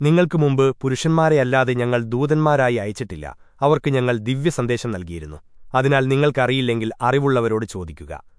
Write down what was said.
നിങ്ങൾക്കു മുമ്പ് പുരുഷന്മാരെയല്ലാതെ ഞങ്ങൾ ദൂതന്മാരായി അയച്ചിട്ടില്ല. അവർക്ക് ഞങ്ങൾ ദിവ്യസന്ദേശം നൽകിയിരുന്നു. അതിനാൽ നിങ്ങൾക്കറിയില്ലെങ്കിൽ അറിവുള്ളവരോട് ചോദിക്കുക.